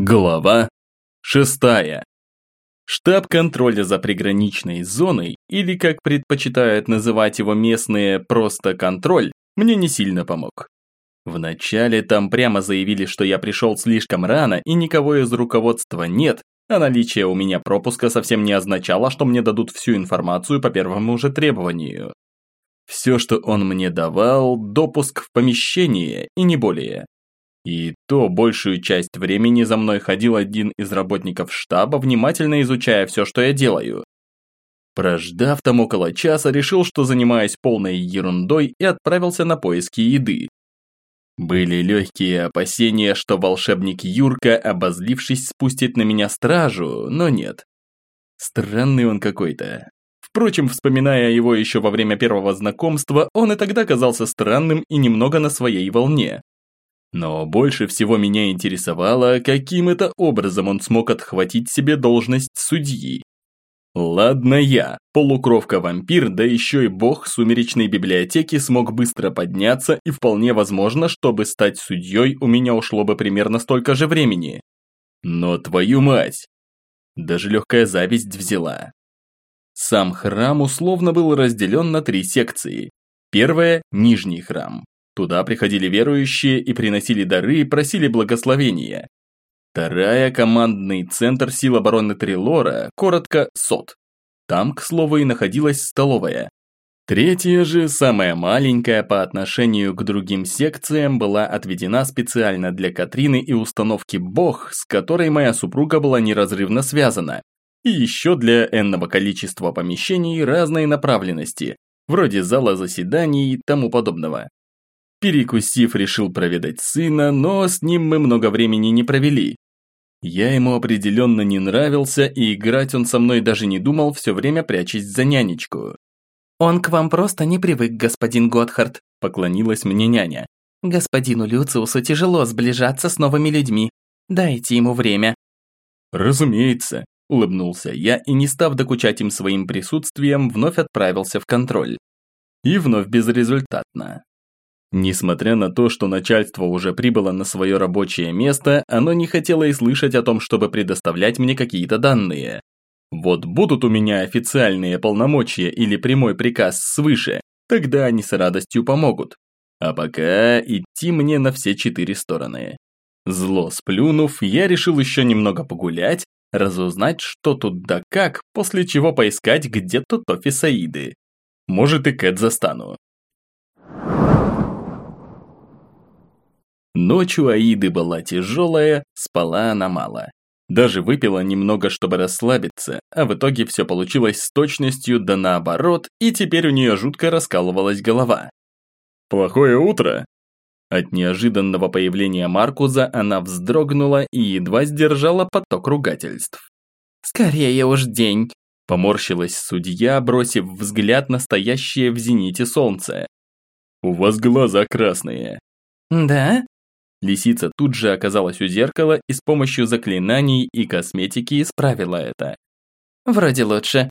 Глава шестая. Штаб контроля за приграничной зоной, или как предпочитают называть его местные просто контроль, мне не сильно помог. Вначале там прямо заявили, что я пришел слишком рано и никого из руководства нет, а наличие у меня пропуска совсем не означало, что мне дадут всю информацию по первому же требованию. Все, что он мне давал, допуск в помещение и не более. И то большую часть времени за мной ходил один из работников штаба, внимательно изучая все, что я делаю. Прождав там около часа, решил, что занимаюсь полной ерундой и отправился на поиски еды. Были легкие опасения, что волшебник Юрка, обозлившись, спустит на меня стражу, но нет. Странный он какой-то. Впрочем, вспоминая его еще во время первого знакомства, он и тогда казался странным и немного на своей волне. Но больше всего меня интересовало, каким это образом он смог отхватить себе должность судьи. Ладно я, полукровка-вампир, да еще и бог сумеречной библиотеки смог быстро подняться и вполне возможно, чтобы стать судьей у меня ушло бы примерно столько же времени. Но твою мать! Даже легкая зависть взяла. Сам храм условно был разделен на три секции. Первая – нижний храм, Туда приходили верующие и приносили дары и просили благословения. Вторая – командный центр сил обороны Трилора, коротко СОТ. Там, к слову, и находилась столовая. Третья же, самая маленькая по отношению к другим секциям, была отведена специально для Катрины и установки Бог, с которой моя супруга была неразрывно связана. И еще для энного количества помещений разной направленности, вроде зала заседаний и тому подобного. Перекусив, решил проведать сына, но с ним мы много времени не провели. Я ему определенно не нравился, и играть он со мной даже не думал, все время прячась за нянечку. «Он к вам просто не привык, господин Готхард», – поклонилась мне няня. «Господину Люциусу тяжело сближаться с новыми людьми. Дайте ему время». «Разумеется», – улыбнулся я и, не став докучать им своим присутствием, вновь отправился в контроль. И вновь безрезультатно. Несмотря на то, что начальство уже прибыло на свое рабочее место, оно не хотело и слышать о том, чтобы предоставлять мне какие-то данные. Вот будут у меня официальные полномочия или прямой приказ свыше, тогда они с радостью помогут. А пока идти мне на все четыре стороны. Зло сплюнув, я решил еще немного погулять, разузнать, что тут да как, после чего поискать, где тут офис Аиды. Может и Кэт застану. Ночью Аиды была тяжелая, спала она мало. Даже выпила немного, чтобы расслабиться, а в итоге все получилось с точностью да наоборот, и теперь у нее жутко раскалывалась голова. «Плохое утро!» От неожиданного появления Маркуза она вздрогнула и едва сдержала поток ругательств. «Скорее уж день!» Поморщилась судья, бросив взгляд на стоящее в зените солнце. «У вас глаза красные». «Да? Лисица тут же оказалась у зеркала и с помощью заклинаний и косметики исправила это. «Вроде лучше.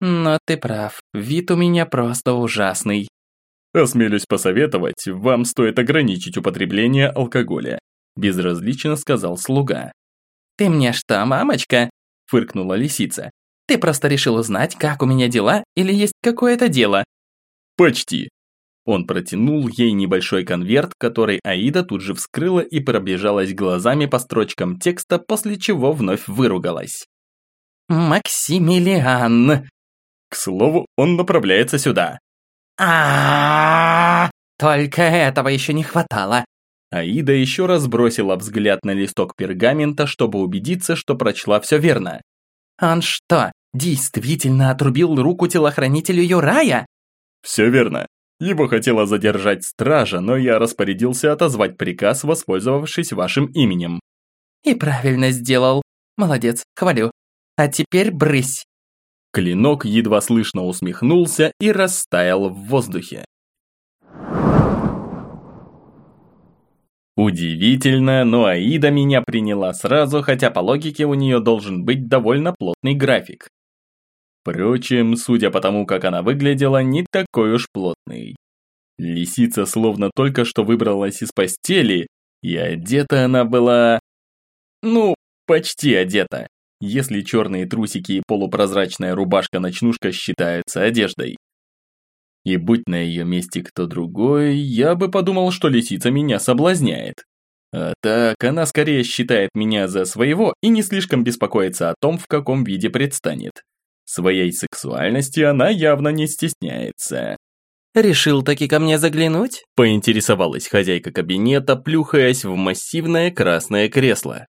Но ты прав, вид у меня просто ужасный». «Осмелюсь посоветовать, вам стоит ограничить употребление алкоголя», безразлично сказал слуга. «Ты мне что, мамочка?» фыркнула лисица. «Ты просто решил узнать, как у меня дела, или есть какое-то дело?» «Почти», он протянул ей небольшой конверт, который Аида тут же вскрыла и пробежалась глазами по строчкам текста, после чего вновь выругалась. «Максимилиан!» К слову, он направляется сюда. а Только этого еще не хватало. Аида еще раз бросила взгляд на листок пергамента, чтобы убедиться, что прочла все верно. «Он что, действительно отрубил руку телохранителю Юрая?» «Все верно. Его хотела задержать стража, но я распорядился отозвать приказ, воспользовавшись вашим именем. И правильно сделал. Молодец, хвалю. А теперь брысь. Клинок едва слышно усмехнулся и растаял в воздухе. Удивительно, но Аида меня приняла сразу, хотя по логике у нее должен быть довольно плотный график. Впрочем, судя по тому, как она выглядела, не такой уж плотный. Лисица словно только что выбралась из постели, и одета она была... Ну, почти одета, если черные трусики и полупрозрачная рубашка-ночнушка считаются одеждой. И будь на ее месте кто другой, я бы подумал, что лисица меня соблазняет. А так, она скорее считает меня за своего и не слишком беспокоится о том, в каком виде предстанет. Своей сексуальности она явно не стесняется. «Решил таки ко мне заглянуть?» – поинтересовалась хозяйка кабинета, плюхаясь в массивное красное кресло.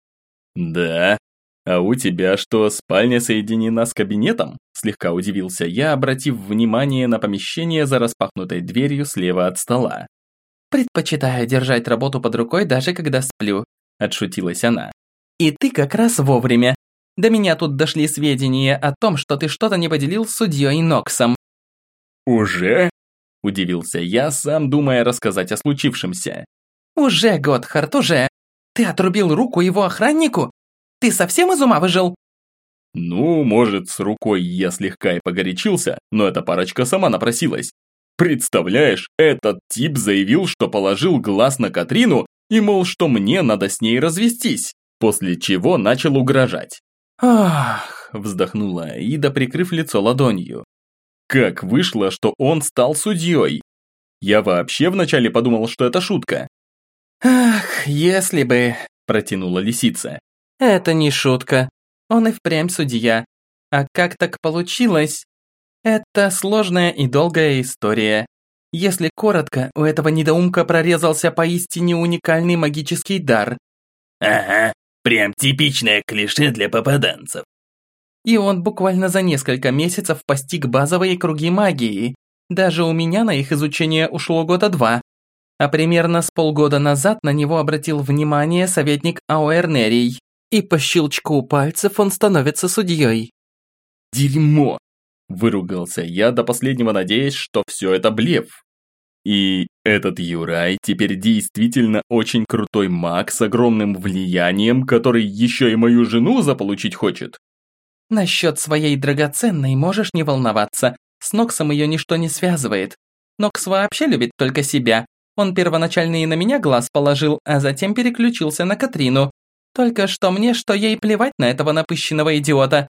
«Да. А у тебя что, спальня соединена с кабинетом?» – слегка удивился я, обратив внимание на помещение за распахнутой дверью слева от стола. «Предпочитаю держать работу под рукой, даже когда сплю», – отшутилась она. «И ты как раз вовремя. До меня тут дошли сведения о том, что ты что-то не поделил с судьей Ноксом». «Уже?» – удивился я, сам думая рассказать о случившемся. «Уже, Готхард, уже! Ты отрубил руку его охраннику? Ты совсем из ума выжил?» Ну, может, с рукой я слегка и погорячился, но эта парочка сама напросилась. Представляешь, этот тип заявил, что положил глаз на Катрину и, мол, что мне надо с ней развестись, после чего начал угрожать. «Ах!» – вздохнула Ида, прикрыв лицо ладонью. Как вышло, что он стал судьей? Я вообще вначале подумал, что это шутка. «Ах, если бы...» – протянула лисица. «Это не шутка. Он и впрямь судья. А как так получилось? Это сложная и долгая история. Если коротко, у этого недоумка прорезался поистине уникальный магический дар. Ага, прям типичное клише для попаданцев. И он буквально за несколько месяцев постиг базовые круги магии. Даже у меня на их изучение ушло года два. А примерно с полгода назад на него обратил внимание советник Ауэрнерий. И по щелчку пальцев он становится судьей. «Дерьмо!» – выругался я до последнего, надеясь, что все это блеф. И этот Юрай теперь действительно очень крутой маг с огромным влиянием, который еще и мою жену заполучить хочет. Насчет своей драгоценной можешь не волноваться. С Ноксом ее ничто не связывает. Нокс вообще любит только себя. Он первоначально и на меня глаз положил, а затем переключился на Катрину. Только что мне, что ей плевать на этого напыщенного идиота.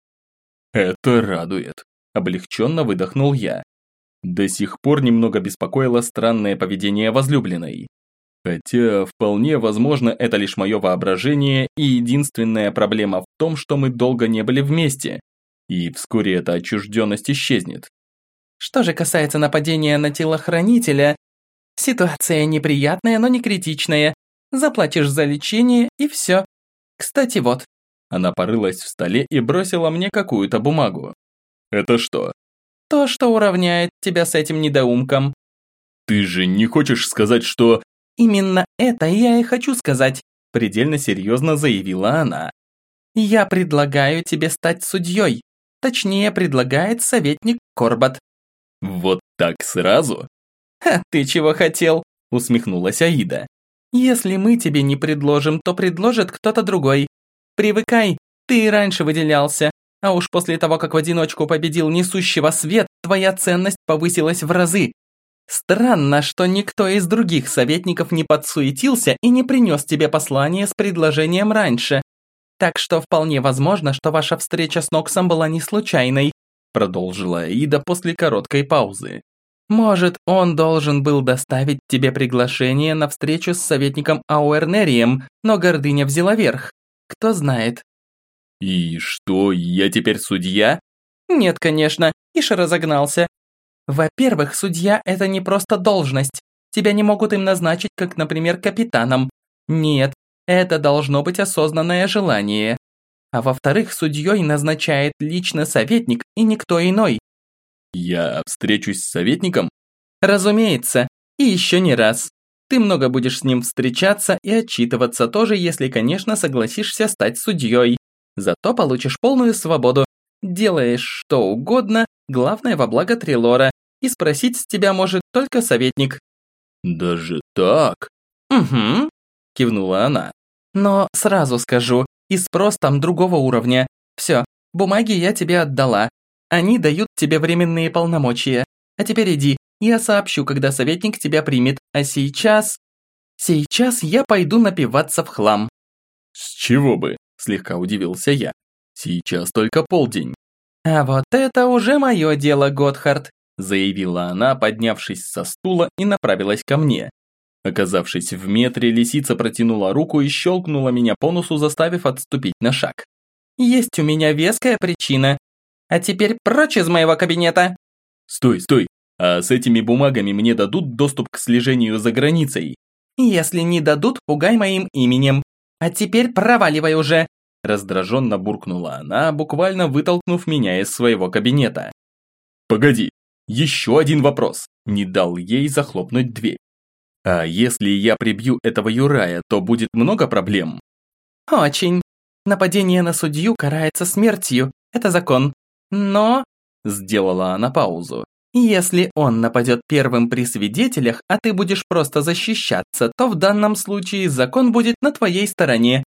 Это радует. Облегченно выдохнул я. До сих пор немного беспокоило странное поведение возлюбленной. Хотя, вполне возможно, это лишь мое воображение, и единственная проблема в том, что мы долго не были вместе, и вскоре эта отчужденность исчезнет. Что же касается нападения на телохранителя, ситуация неприятная, но не критичная. Заплатишь за лечение, и все. Кстати, вот. Она порылась в столе и бросила мне какую-то бумагу. Это что? То, что уравняет тебя с этим недоумком. Ты же не хочешь сказать, что... Именно это я и хочу сказать, предельно серьезно заявила она. Я предлагаю тебе стать судьей. Точнее, предлагает советник Корбат. Вот так сразу? А ты чего хотел? Усмехнулась Аида. Если мы тебе не предложим, то предложит кто-то другой. Привыкай, ты и раньше выделялся. А уж после того, как в одиночку победил несущего свет, твоя ценность повысилась в разы. Странно, что никто из других советников не подсуетился и не принес тебе послание с предложением раньше. Так что вполне возможно, что ваша встреча с Ноксом была не случайной, продолжила Ида после короткой паузы. Может, он должен был доставить тебе приглашение на встречу с советником Ауэрнерием, но гордыня взяла верх. Кто знает. И что, я теперь судья? Нет, конечно, Иша разогнался. Во-первых, судья – это не просто должность. Тебя не могут им назначить, как, например, капитаном. Нет, это должно быть осознанное желание. А во-вторых, судьей назначает лично советник и никто иной. Я встречусь с советником? Разумеется, и еще не раз. Ты много будешь с ним встречаться и отчитываться тоже, если, конечно, согласишься стать судьей. Зато получишь полную свободу. Делаешь что угодно, главное во благо Трилора, и спросить с тебя может только советник». «Даже так?» «Угу», – кивнула она. «Но сразу скажу, и спрос там другого уровня. Все, бумаги я тебе отдала. Они дают тебе временные полномочия. А теперь иди, я сообщу, когда советник тебя примет. А сейчас... Сейчас я пойду напиваться в хлам». «С чего бы?» Слегка удивился я. Сейчас только полдень. «А вот это уже мое дело, Готхард», заявила она, поднявшись со стула и направилась ко мне. Оказавшись в метре, лисица протянула руку и щелкнула меня по носу, заставив отступить на шаг. «Есть у меня веская причина. А теперь прочь из моего кабинета!» «Стой, стой! А с этими бумагами мне дадут доступ к слежению за границей?» «Если не дадут, пугай моим именем. А теперь проваливай уже!» Раздраженно буркнула она, буквально вытолкнув меня из своего кабинета. «Погоди, еще один вопрос!» Не дал ей захлопнуть дверь. «А если я прибью этого Юрая, то будет много проблем?» «Очень. Нападение на судью карается смертью. Это закон. Но...» Сделала она паузу. Если он нападет первым при свидетелях, а ты будешь просто защищаться, то в данном случае закон будет на твоей стороне.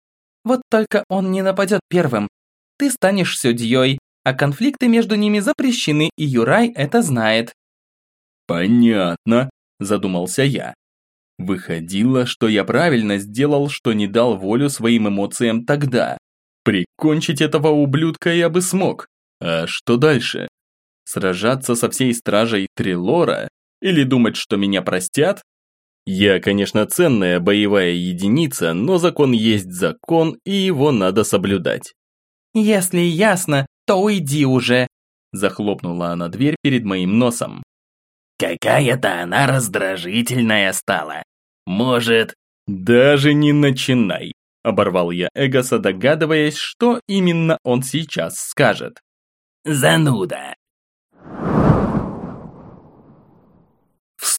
Вот только он не нападет первым. Ты станешь судьей, а конфликты между ними запрещены, и Юрай это знает. Понятно, задумался я. Выходило, что я правильно сделал, что не дал волю своим эмоциям тогда. Прикончить этого ублюдка я бы смог. А что дальше? Сражаться со всей стражей Трилора? Или думать, что меня простят? Я, конечно, ценная боевая единица, но закон есть закон, и его надо соблюдать. «Если ясно, то уйди уже!» Захлопнула она дверь перед моим носом. «Какая-то она раздражительная стала. Может...» «Даже не начинай!» Оборвал я Эгоса, догадываясь, что именно он сейчас скажет. «Зануда!»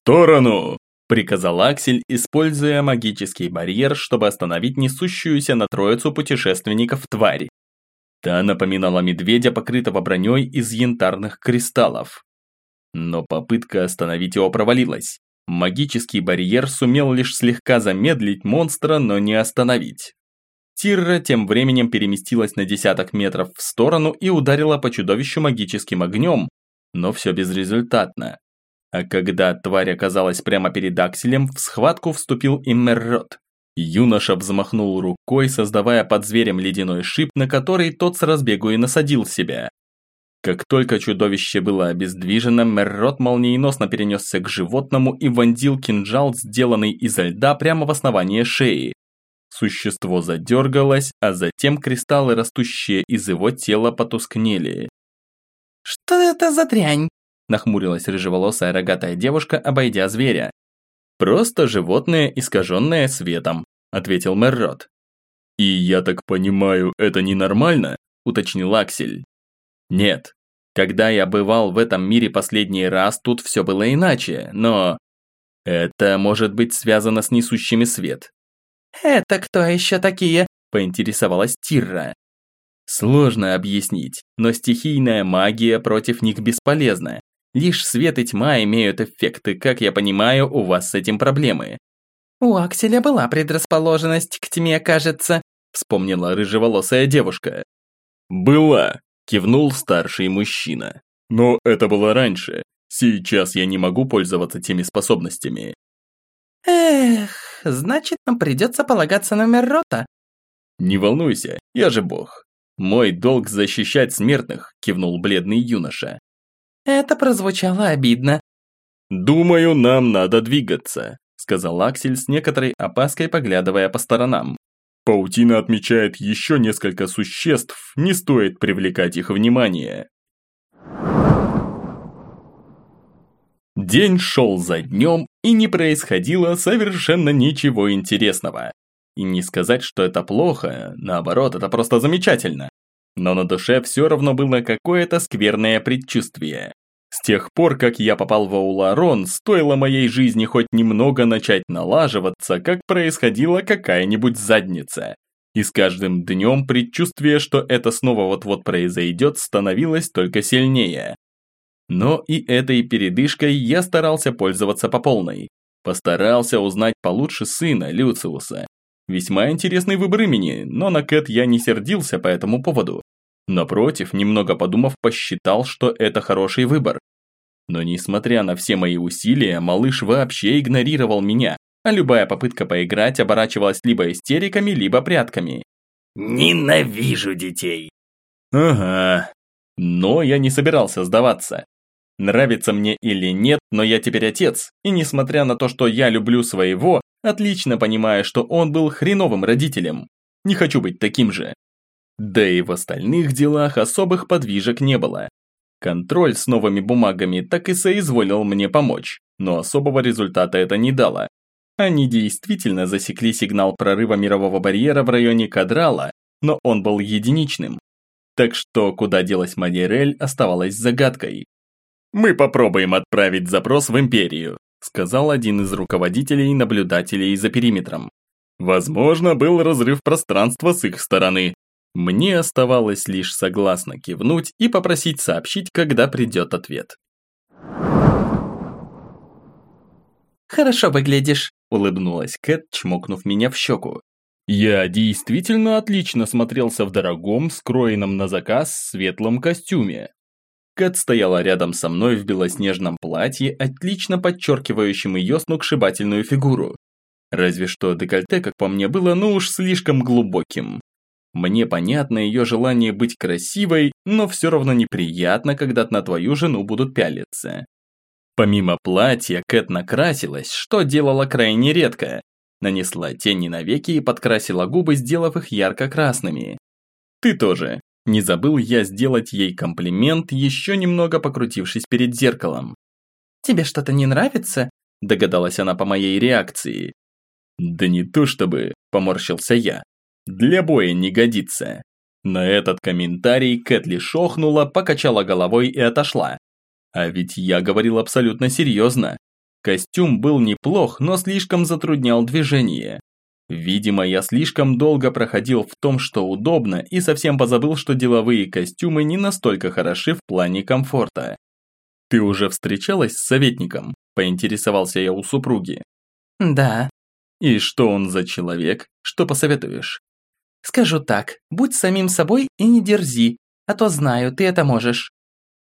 Сторону!» – приказал Аксель, используя магический барьер, чтобы остановить несущуюся на троицу путешественников тварь. Та напоминала медведя, покрытого броней из янтарных кристаллов. Но попытка остановить его провалилась. Магический барьер сумел лишь слегка замедлить монстра, но не остановить. Тирра тем временем переместилась на десяток метров в сторону и ударила по чудовищу магическим огнем, но все безрезультатно. А когда тварь оказалась прямо перед Акселем, в схватку вступил и Меррот. Юноша взмахнул рукой, создавая под зверем ледяной шип, на который тот с разбегу и насадил себя. Как только чудовище было обездвижено, Меррот молниеносно перенесся к животному и вонзил кинжал, сделанный изо льда, прямо в основание шеи. Существо задергалось, а затем кристаллы, растущие из его тела, потускнели. «Что это за дрянь?» – нахмурилась рыжеволосая рогатая девушка, обойдя зверя. «Просто животное, искаженное светом», – ответил Меррот. «И я так понимаю, это ненормально?» – уточнил Аксель. «Нет. Когда я бывал в этом мире последний раз, тут все было иначе, но...» «Это может быть связано с несущими свет». «Это кто еще такие?» – поинтересовалась Тирра. Сложно объяснить, но стихийная магия против них бесполезна. Лишь свет и тьма имеют эффекты, как я понимаю, у вас с этим проблемы. «У Акселя была предрасположенность к тьме, кажется», вспомнила рыжеволосая девушка. «Была», кивнул старший мужчина. «Но это было раньше. Сейчас я не могу пользоваться теми способностями». «Эх, значит, нам придется полагаться на Меррота». «Не волнуйся, я же бог. Мой долг защищать смертных», кивнул бледный юноша. Это прозвучало обидно. «Думаю, нам надо двигаться», – сказал Аксель с некоторой опаской, поглядывая по сторонам. «Паутина отмечает еще несколько существ, не стоит привлекать их внимание». День шел за днем, и не происходило совершенно ничего интересного. И не сказать, что это плохо, наоборот, это просто замечательно. Но на душе все равно было какое-то скверное предчувствие. С тех пор, как я попал в Ауларон, стоило моей жизни хоть немного начать налаживаться, как происходила какая-нибудь задница. И с каждым днем предчувствие, что это снова вот-вот произойдет, становилось только сильнее. Но и этой передышкой я старался пользоваться по полной. Постарался узнать получше сына Люциуса. Весьма интересный выбор имени, но на Кэт я не сердился по этому поводу. Напротив, немного подумав, посчитал, что это хороший выбор. Но несмотря на все мои усилия, малыш вообще игнорировал меня, а любая попытка поиграть оборачивалась либо истериками, либо прятками. Ненавижу детей. Ага. Но я не собирался сдаваться. Нравится мне или нет, но я теперь отец, и несмотря на то, что я люблю своего, отлично понимаю, что он был хреновым родителем. Не хочу быть таким же. Да и в остальных делах особых подвижек не было. Контроль с новыми бумагами так и соизволил мне помочь, но особого результата это не дало. Они действительно засекли сигнал прорыва мирового барьера в районе Кадрала, но он был единичным. Так что куда делась Мадирель оставалась загадкой. «Мы попробуем отправить запрос в Империю», сказал один из руководителей и наблюдателей за периметром. Возможно, был разрыв пространства с их стороны. Мне оставалось лишь согласно кивнуть и попросить сообщить, когда придет ответ. «Хорошо выглядишь», – улыбнулась Кэт, чмокнув меня в щеку. Я действительно отлично смотрелся в дорогом, скроенном на заказ светлом костюме. Кэт стояла рядом со мной в белоснежном платье, отлично подчеркивающем ее сногсшибательную фигуру. Разве что декольте, как по мне, было ну уж слишком глубоким. Мне понятно ее желание быть красивой, но все равно неприятно, когда на твою жену будут пялиться. Помимо платья, Кэт накрасилась, что делала крайне редко. Нанесла тени на веки и подкрасила губы, сделав их ярко-красными. Ты тоже, не забыл я сделать ей комплимент, еще немного покрутившись перед зеркалом. «Тебе что-то не нравится?» – догадалась она по моей реакции. «Да не то чтобы», – поморщился я. «Для боя не годится». На этот комментарий Кэтли шохнула, покачала головой и отошла. А ведь я говорил абсолютно серьезно. Костюм был неплох, но слишком затруднял движение. Видимо, я слишком долго проходил в том, что удобно, и совсем позабыл, что деловые костюмы не настолько хороши в плане комфорта. «Ты уже встречалась с советником?» – поинтересовался я у супруги. «Да». «И что он за человек? Что посоветуешь?» «Скажу так, будь самим собой и не дерзи, а то знаю, ты это можешь».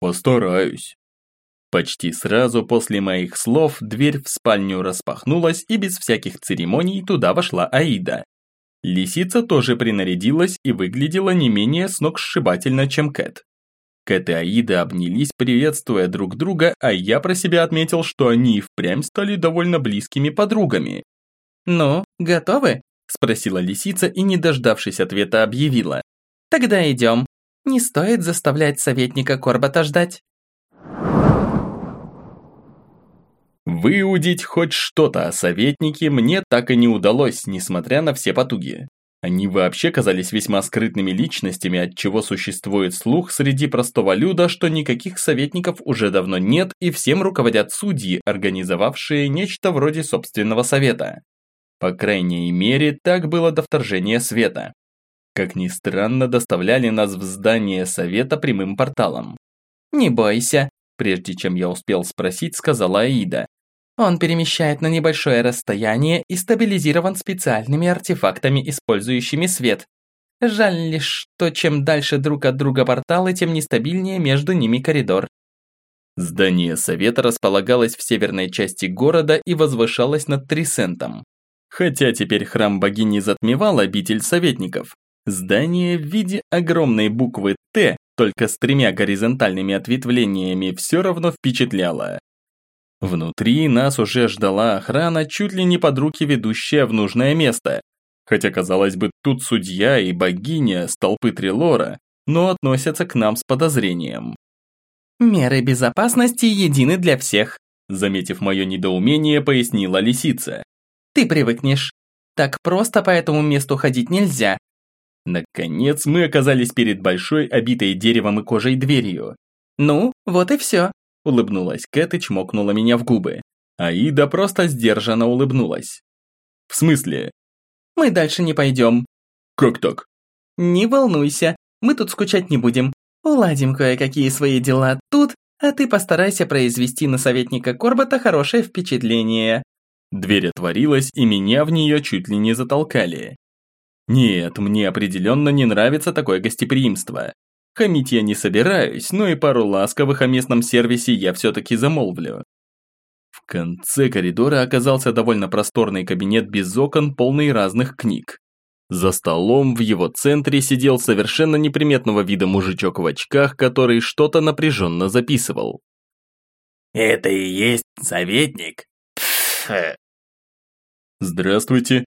«Постараюсь». Почти сразу после моих слов дверь в спальню распахнулась и без всяких церемоний туда вошла Аида. Лисица тоже принарядилась и выглядела не менее сногсшибательно, чем Кэт. Кэт и Аида обнялись, приветствуя друг друга, а я про себя отметил, что они и впрямь стали довольно близкими подругами. «Ну, готовы?» – спросила лисица и, не дождавшись ответа, объявила. «Тогда идем. Не стоит заставлять советника Корбата ждать». Выудить хоть что-то о советнике мне так и не удалось, несмотря на все потуги. Они вообще казались весьма скрытными личностями, от чего существует слух среди простого люда, что никаких советников уже давно нет и всем руководят судьи, организовавшие нечто вроде собственного совета. По крайней мере, так было до вторжения света. Как ни странно, доставляли нас в здание совета прямым порталом. «Не бойся», прежде чем я успел спросить, сказала Аида. Он перемещает на небольшое расстояние и стабилизирован специальными артефактами, использующими свет. Жаль лишь, что чем дальше друг от друга порталы, тем нестабильнее между ними коридор. Здание совета располагалось в северной части города и возвышалось над Трисентом. Хотя теперь храм богини затмевал обитель советников, здание в виде огромной буквы «Т», только с тремя горизонтальными ответвлениями, все равно впечатляло. Внутри нас уже ждала охрана, чуть ли не под руки ведущая в нужное место. Хотя, казалось бы, тут судья и богиня с толпы Трилора, но относятся к нам с подозрением. «Меры безопасности едины для всех», заметив мое недоумение, пояснила лисица. «Ты привыкнешь. Так просто по этому месту ходить нельзя». Наконец мы оказались перед большой, обитой деревом и кожей дверью. «Ну, вот и все», Улыбнулась Кэт и чмокнула меня в губы. Аида просто сдержанно улыбнулась. «В смысле?» «Мы дальше не пойдем». «Как так?» «Не волнуйся, мы тут скучать не будем. Уладим кое-какие свои дела тут, а ты постарайся произвести на советника Корбата хорошее впечатление». Дверь отворилась, и меня в нее чуть ли не затолкали. Нет, мне определенно не нравится такое гостеприимство. Хамить я не собираюсь, но и пару ласковых о местном сервисе я все-таки замолвлю. В конце коридора оказался довольно просторный кабинет без окон, полный разных книг. За столом в его центре сидел совершенно неприметного вида мужичок в очках, который что-то напряженно записывал. «Это и есть советник?» «Здравствуйте.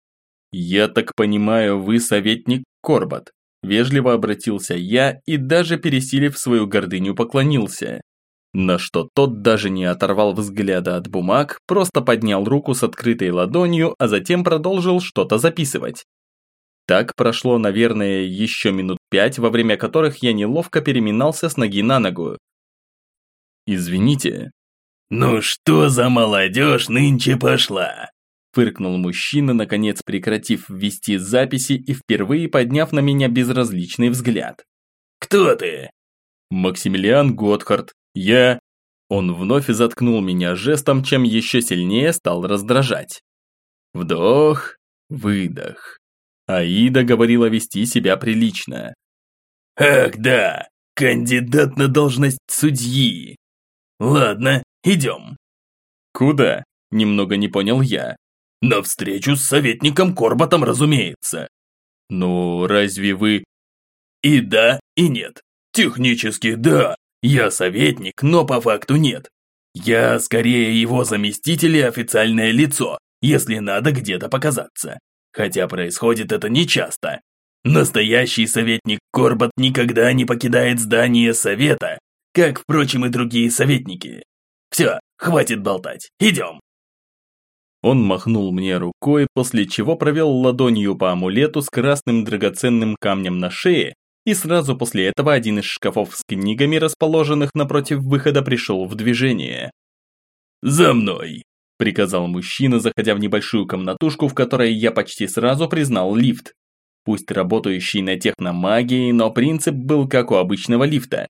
Я так понимаю, вы советник Корбат?» Вежливо обратился я и даже пересилив свою гордыню поклонился. На что тот даже не оторвал взгляда от бумаг, просто поднял руку с открытой ладонью, а затем продолжил что-то записывать. Так прошло, наверное, еще минут пять, во время которых я неловко переминался с ноги на ногу. «Извините». «Ну что за молодежь нынче пошла?» Фыркнул мужчина, наконец прекратив вести записи и впервые подняв на меня безразличный взгляд. «Кто ты?» «Максимилиан Готхард. Я...» Он вновь заткнул меня жестом, чем еще сильнее стал раздражать. Вдох, выдох. Аида говорила вести себя прилично. «Ах да, кандидат на должность судьи. Ладно, идем». «Куда?» – немного не понял я. «На встречу с советником Корбатом, разумеется». «Ну, разве вы...» «И да, и нет. Технически да, я советник, но по факту нет. Я скорее его заместитель и официальное лицо, если надо где-то показаться хотя происходит это нечасто. Настоящий советник Корбат никогда не покидает здание совета, как, впрочем, и другие советники. Все, хватит болтать, идем. Он махнул мне рукой, после чего провел ладонью по амулету с красным драгоценным камнем на шее, и сразу после этого один из шкафов с книгами, расположенных напротив выхода, пришел в движение. «За мной!» приказал мужчина, заходя в небольшую комнатушку, в которой я почти сразу признал лифт. Пусть работающий на техномагии, но принцип был как у обычного лифта.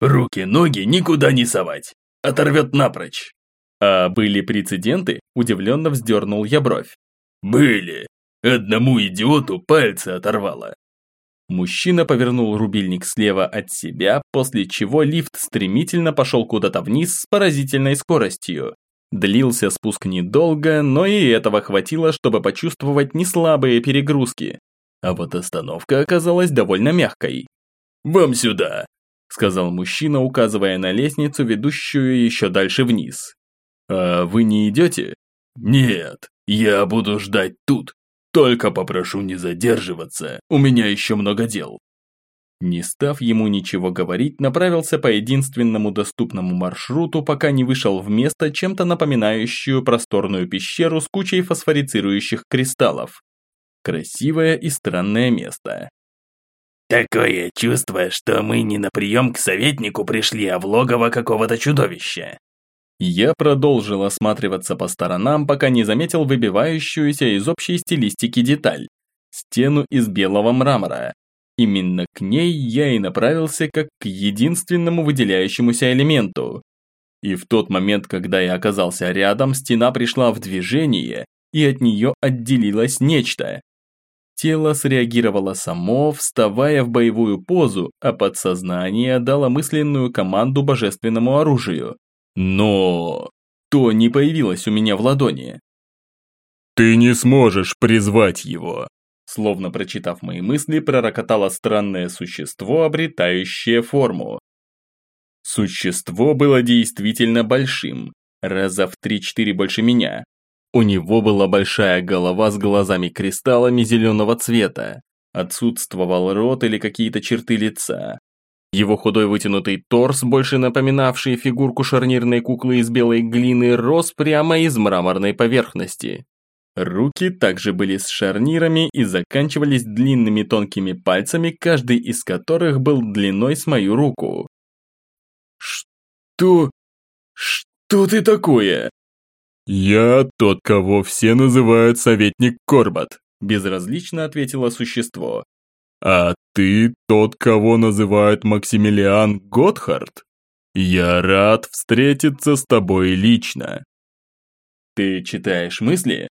«Руки-ноги никуда не совать! Оторвет напрочь!» «А были прецеденты?» – удивленно вздернул я бровь. «Были. Одному идиоту пальцы оторвало». Мужчина повернул рубильник слева от себя, после чего лифт стремительно пошел куда-то вниз с поразительной скоростью. Длился спуск недолго, но и этого хватило, чтобы почувствовать неслабые перегрузки. А вот остановка оказалась довольно мягкой. «Вам сюда!» – сказал мужчина, указывая на лестницу, ведущую еще дальше вниз. «А вы не идете?» «Нет, я буду ждать тут. Только попрошу не задерживаться, у меня еще много дел». Не став ему ничего говорить, направился по единственному доступному маршруту, пока не вышел в место, чем-то напоминающую просторную пещеру с кучей фосфорицирующих кристаллов. Красивое и странное место. «Такое чувство, что мы не на прием к советнику пришли, а в логово какого-то чудовища». Я продолжил осматриваться по сторонам, пока не заметил выбивающуюся из общей стилистики деталь. Стену из белого мрамора, Именно к ней я и направился как к единственному выделяющемуся элементу. И в тот момент, когда я оказался рядом, стена пришла в движение, и от нее отделилось нечто. Тело среагировало само, вставая в боевую позу, а подсознание дало мысленную команду божественному оружию. Но... то не появилось у меня в ладони. «Ты не сможешь призвать его», Словно прочитав мои мысли, пророкотало странное существо, обретающее форму. Существо было действительно большим, раза в 3-4 больше меня. У него была большая голова с глазами-кристаллами зеленого цвета. Отсутствовал рот или какие-то черты лица. Его худой вытянутый торс, больше напоминавший фигурку шарнирной куклы из белой глины, рос прямо из мраморной поверхности. Руки также были с шарнирами и заканчивались длинными тонкими пальцами, каждый из которых был длиной с мою руку. «Что? Что ты такое?» «Я тот, кого все называют советник Корбат», безразлично ответило существо. «А ты тот, кого называют Максимилиан Готхард? Я рад встретиться с тобой лично». «Ты читаешь мысли?»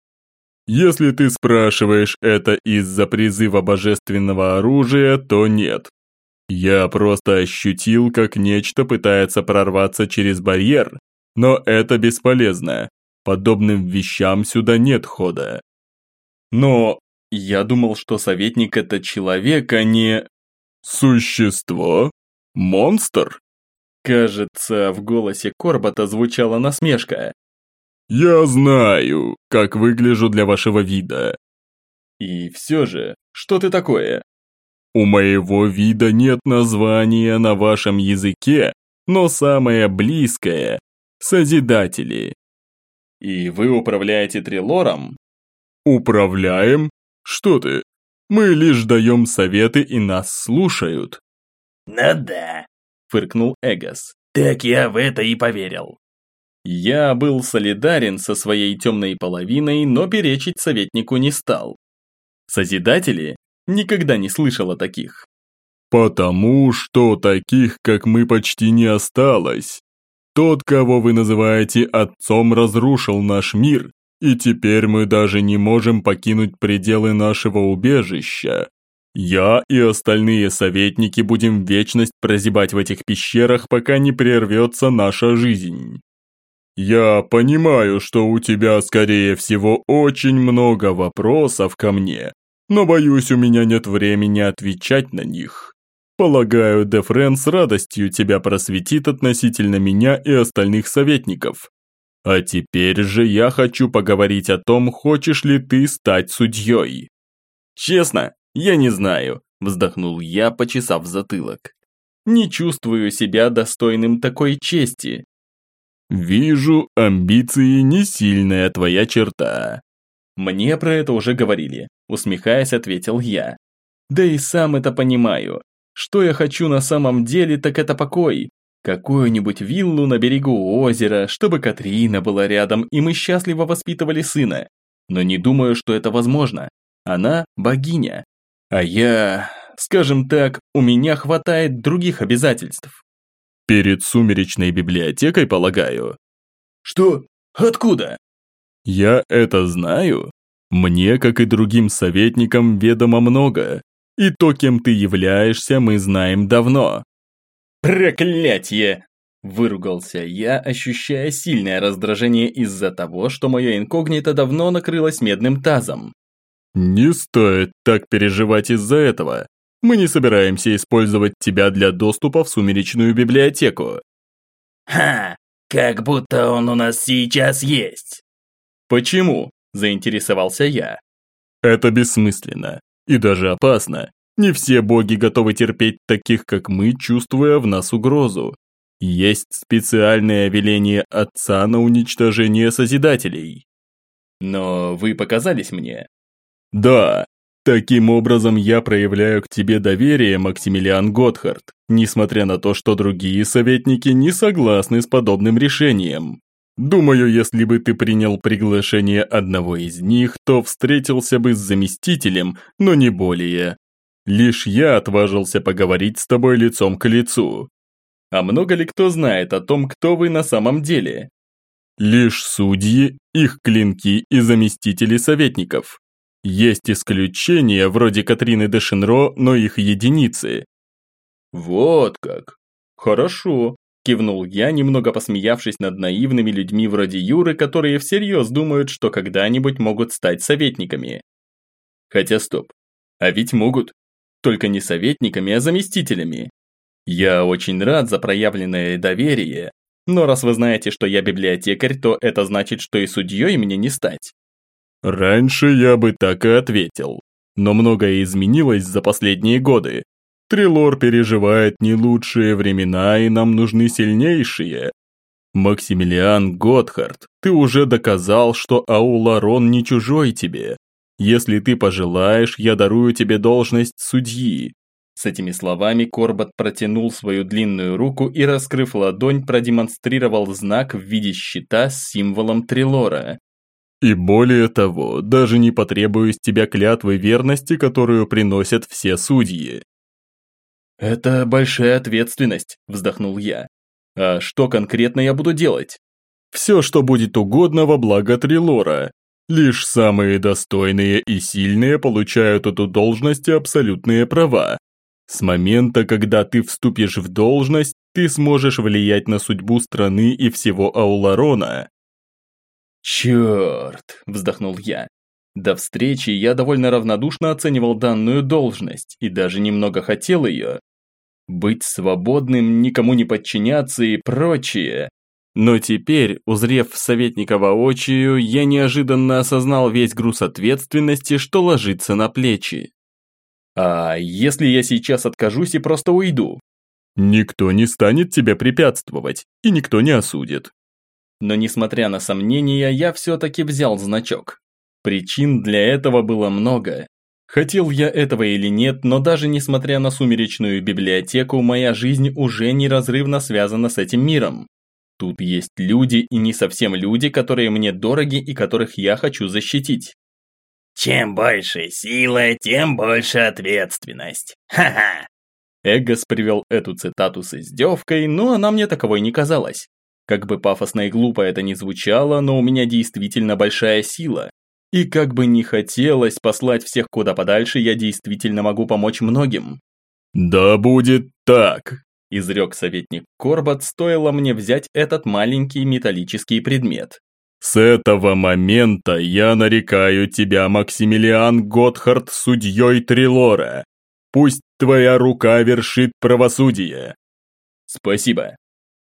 Если ты спрашиваешь это из-за призыва божественного оружия, то нет. Я просто ощутил, как нечто пытается прорваться через барьер, но это бесполезно. Подобным вещам сюда нет хода. Но Я думал, что советник это человек, а не... Существо? Монстр? Кажется, в голосе Корбата звучала насмешка. Я знаю, как выгляжу для вашего вида. И все же, что ты такое? У моего вида нет названия на вашем языке, но самое близкое – Созидатели. И вы управляете Трилором? Управляем? Что ты? Мы лишь даем советы и нас слушают. Ну да, фыркнул Эгос. Так я в это и поверил. Я был солидарен со своей темной половиной, но перечить советнику не стал. Созидатели? Никогда не слышал о таких. Потому что таких, как мы, почти не осталось. Тот, кого вы называете отцом, разрушил наш мир, и теперь мы даже не можем покинуть пределы нашего убежища. Я и остальные советники будем вечность прозябать в этих пещерах, пока не прервется наша жизнь. Я понимаю, что у тебя, скорее всего, очень много вопросов ко мне, но боюсь, у меня нет времени отвечать на них. Полагаю, Дефрен с радостью тебя просветит относительно меня и остальных советников. А теперь же я хочу поговорить о том, хочешь ли ты стать судьей. Честно, я не знаю, вздохнул я, почесав затылок. Не чувствую себя достойным такой чести. Вижу, амбиции не сильная твоя черта. Мне про это уже говорили, усмехаясь, ответил я. Да и сам это понимаю. Что я хочу на самом деле, так это покой. Какую-нибудь виллу на берегу озера, чтобы Катрина была рядом, и мы счастливо воспитывали сына. Но не думаю, что это возможно. Она богиня. А я, скажем так, у меня хватает других обязательств. Перед сумеречной библиотекой, полагаю. Что? Откуда? Я это знаю. Мне, как и другим советникам, ведомо много. И то, кем ты являешься, мы знаем давно. Проклятье! Выругался я, ощущая сильное раздражение из-за того, что мое инкогнито давно накрылось медным тазом. Не стоит так переживать из-за этого. Мы не собираемся использовать тебя для доступа в сумеречную библиотеку. Ха, как будто он у нас сейчас есть. Почему? Заинтересовался я. Это бессмысленно и даже опасно. Не все боги готовы терпеть таких, как мы, чувствуя в нас угрозу. Есть специальное веление Отца на уничтожение Созидателей. Но вы показались мне. Да, таким образом я проявляю к тебе доверие, Максимилиан Готхард, несмотря на то, что другие советники не согласны с подобным решением. Думаю, если бы ты принял приглашение одного из них, то встретился бы с заместителем, но не более. Лишь я отважился поговорить с тобой лицом к лицу. А много ли кто знает о том, кто вы на самом деле? Лишь судьи, их клинки и заместители советников. Есть исключения, вроде Катрины де Шинро, но их единицы. Вот как. Хорошо. Кивнул я, немного посмеявшись над наивными людьми вроде Юры, которые всерьез думают, что когда-нибудь могут стать советниками. Хотя стоп, а ведь могут. Только не советниками, а заместителями. Я очень рад за проявленное доверие, но раз вы знаете, что я библиотекарь, то это значит, что и судьей мне не стать. Раньше я бы так и ответил, но многое изменилось за последние годы. Трилор переживает не лучшие времена, и нам нужны сильнейшие. Максимилиан Готхард, ты уже доказал, что Ауларон не чужой тебе. Если ты пожелаешь, я дарую тебе должность судьи». С этими словами Корбат протянул свою длинную руку и, раскрыв ладонь, продемонстрировал знак в виде щита с символом Трилора. «И более того, даже не потребую с тебя клятвы верности, которую приносят все судьи. «Это большая ответственность», – вздохнул я. «А что конкретно я буду делать?» «Все, что будет угодно во благо Трилора. Лишь самые достойные и сильные получают эту должность и абсолютные права. С момента, когда ты вступишь в должность, ты сможешь влиять на судьбу страны и всего Ауларона». «Черт!» – вздохнул я. До встречи я довольно равнодушно оценивал данную должность и даже немного хотел ее. Быть свободным, никому не подчиняться и прочее. Но теперь, узрев советника воочию, я неожиданно осознал весь груз ответственности, что ложится на плечи. А если я сейчас откажусь и просто уйду? Никто не станет тебе препятствовать, и никто не осудит. Но несмотря на сомнения, я все-таки взял значок. Причин для этого было много. Хотел я этого или нет, но даже несмотря на сумеречную библиотеку, моя жизнь уже неразрывно связана с этим миром. Тут есть люди и не совсем люди, которые мне дороги и которых я хочу защитить. Чем больше сила, тем больше ответственность. Ха-ха. Эггос привел эту цитату с издевкой, но она мне таковой не казалась. Как бы пафосно и глупо это ни звучало, но у меня действительно большая сила. И как бы не хотелось послать всех куда подальше, я действительно могу помочь многим. «Да будет так», – изрек советник Корбат, стоило мне взять этот маленький металлический предмет. «С этого момента я нарекаю тебя, Максимилиан Готхард, судьей Трилора. Пусть твоя рука вершит правосудие». «Спасибо».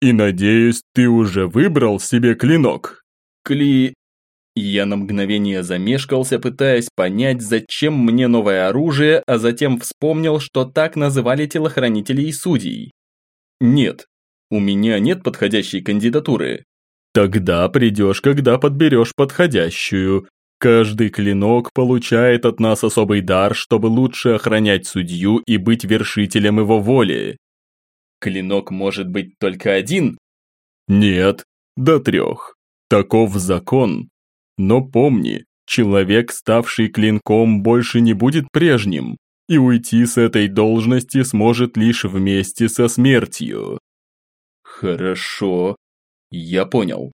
«И надеюсь, ты уже выбрал себе клинок?» «Кли...» Я на мгновение замешкался, пытаясь понять, зачем мне новое оружие, а затем вспомнил, что так называли телохранителей и судей. «Нет, у меня нет подходящей кандидатуры». «Тогда придешь, когда подберешь подходящую. Каждый клинок получает от нас особый дар, чтобы лучше охранять судью и быть вершителем его воли. Клинок может быть только один? Нет, до трех. Таков закон. Но помни, человек, ставший клинком, больше не будет прежним, и уйти с этой должности сможет лишь вместе со смертью. Хорошо, я понял.